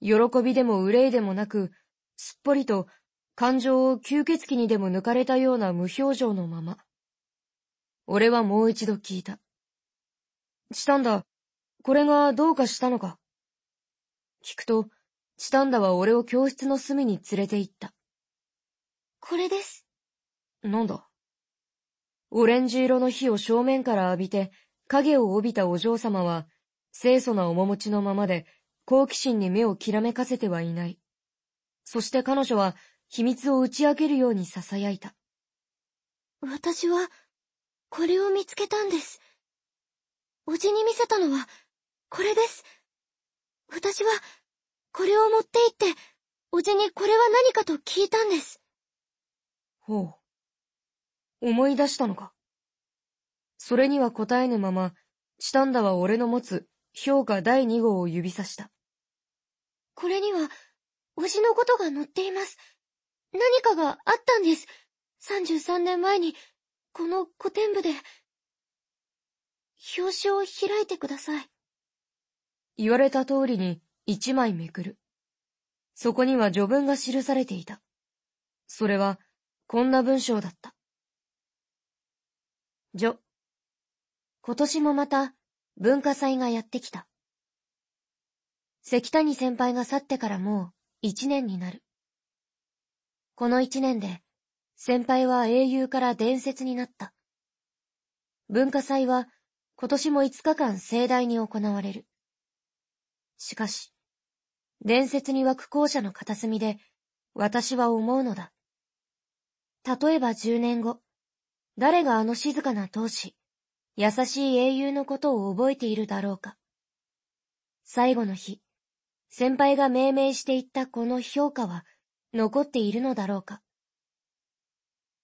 喜びでも憂いでもなく、すっぽりと感情を吸血鬼にでも抜かれたような無表情のまま。俺はもう一度聞いた。チタンダ、これがどうかしたのか？聞くと、チタンダは俺を教室の隅に連れて行った。これです。なんだ？オレンジ色の火を正面から浴びて、影を帯びたお嬢様は、清楚な面持ちのままで、好奇心に目をきらめかせてはいない。そして彼女は、秘密を打ち明けるように囁いた。私は、これを見つけたんです。おじに見せたのは、これです。私は、これを持って行って、おじにこれは何かと聞いたんです。ほう。思い出したのか。それには答えぬまま、チタンダは俺の持つ評価第二号を指さした。これには、おじのことが載っています。何かがあったんです。33年前に、この古典部で。表紙を開いてください。言われた通りに一枚めくる。そこには序文が記されていた。それは、こんな文章だった。序。今年もまた、文化祭がやってきた。関谷先輩が去ってからもう一年になる。この一年で、先輩は英雄から伝説になった。文化祭は今年も5日間盛大に行われる。しかし、伝説に湧く校舎の片隅で私は思うのだ。例えば10年後、誰があの静かな闘志、優しい英雄のことを覚えているだろうか。最後の日、先輩が命名していったこの評価は残っているのだろうか。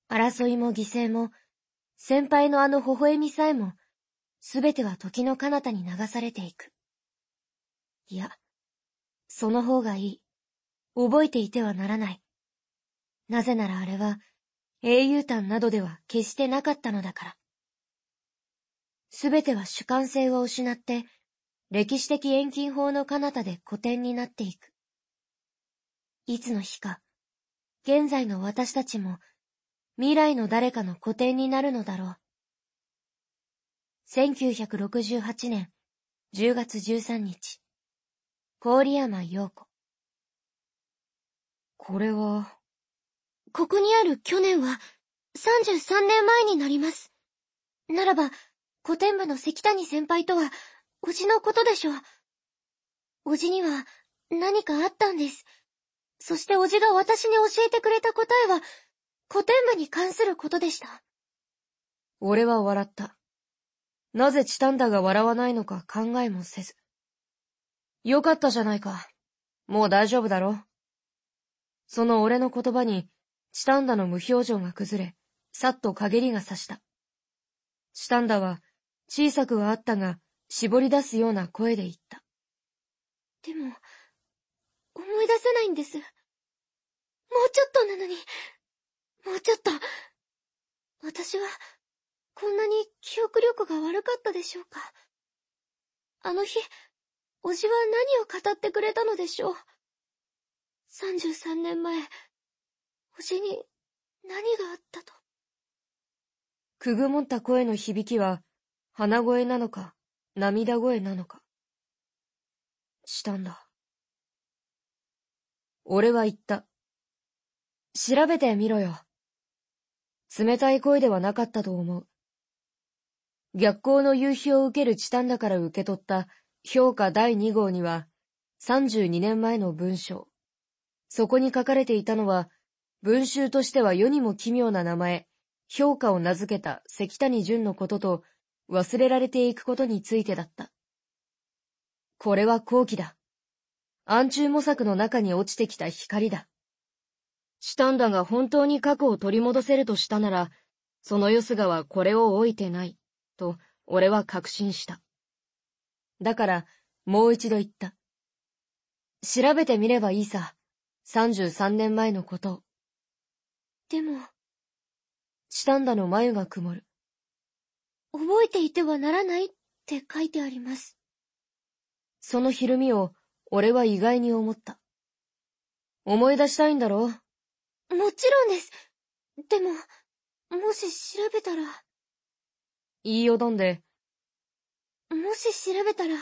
争いも犠牲も、先輩のあの微笑みさえも、すべては時の彼方に流されていく。いや、その方がいい。覚えていてはならない。なぜならあれは、英雄譚などでは決してなかったのだから。すべては主観性を失って、歴史的遠近法の彼方で古典になっていく。いつの日か、現在の私たちも、未来の誰かの古典になるのだろう。1968年10月13日、郡山陽子。これは、ここにある去年は33年前になります。ならば、古典部の関谷先輩とは、おじのことでしょう。おじには何かあったんです。そしておじが私に教えてくれた答えは、古典部に関することでした。俺は笑った。なぜチタンダが笑わないのか考えもせず。よかったじゃないか。もう大丈夫だろ。その俺の言葉に、チタンダの無表情が崩れ、さっと陰りがさした。チタンダは、小さくはあったが、絞り出すような声で言った。でも、思い出せないんです。もうちょっとなのに、もうちょっと。私は、こんなに記憶力が悪かったでしょうか。あの日、おじは何を語ってくれたのでしょう。33年前、おじに何があったと。くぐもった声の響きは、鼻声なのか、涙声なのか？したんだ。俺は言った。調べてみろよ。冷たい声ではなかったと思う。逆光の夕日を受けるチタンだから受け取った評価第2号には、32年前の文章。そこに書かれていたのは、文集としては世にも奇妙な名前、評価を名付けた関谷淳のことと、忘れられていくことについてだった。これは後期だ。暗中模索の中に落ちてきた光だ。シタンダが本当に過去を取り戻せるとしたなら、そのヨスガはこれを置いてない、と俺は確信した。だから、もう一度言った。調べてみればいいさ。33年前のことを。でも。シタンダの眉が曇る。覚えていてはならないって書いてあります。そのひるみを俺は意外に思った。思い出したいんだろ？もちろんです。でも、もし調べたら。言いよどんで。もし調べたら、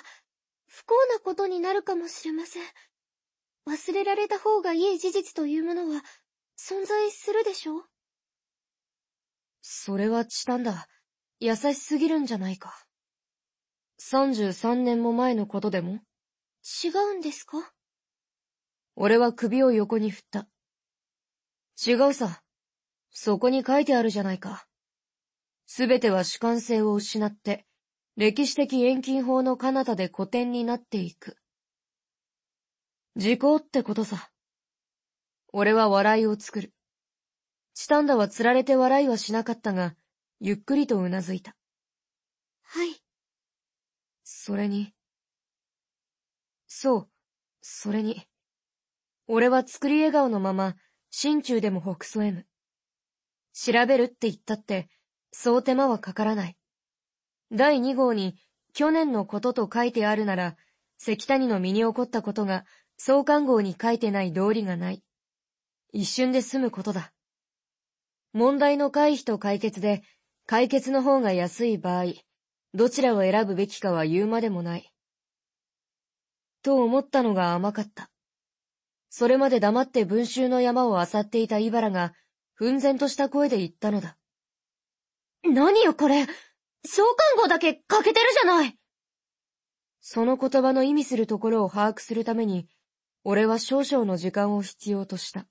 不幸なことになるかもしれません。忘れられた方がいい事実というものは、存在するでしょう？それはチタンだ。優しすぎるんじゃないか。33年も前のことでも？違うんですか？俺は首を横に振った。違うさ。そこに書いてあるじゃないか。すべては主観性を失って、歴史的遠近法の彼方で古典になっていく。時効ってことさ。俺は笑いを作る。チタンダは釣られて笑いはしなかったが、ゆっくりとうなずいた。はい。それに。そう、それに。俺は作り笑顔のまま、心中でも北総へむ。調べるって言ったって、そう手間はかからない。第二号に、去年のことと書いてあるなら、石谷の身に起こったことが、創刊号に書いてない道理がない。一瞬で済むことだ。問題の回避と解決で、解決の方が安い場合、どちらを選ぶべきかは言うまでもない。と思ったのが甘かった。それまで黙って文集の山を漁っていたイバラが、奮然とした声で言ったのだ。何よこれ召喚号だけ欠けてるじゃないその言葉の意味するところを把握するために、俺は少々の時間を必要とした。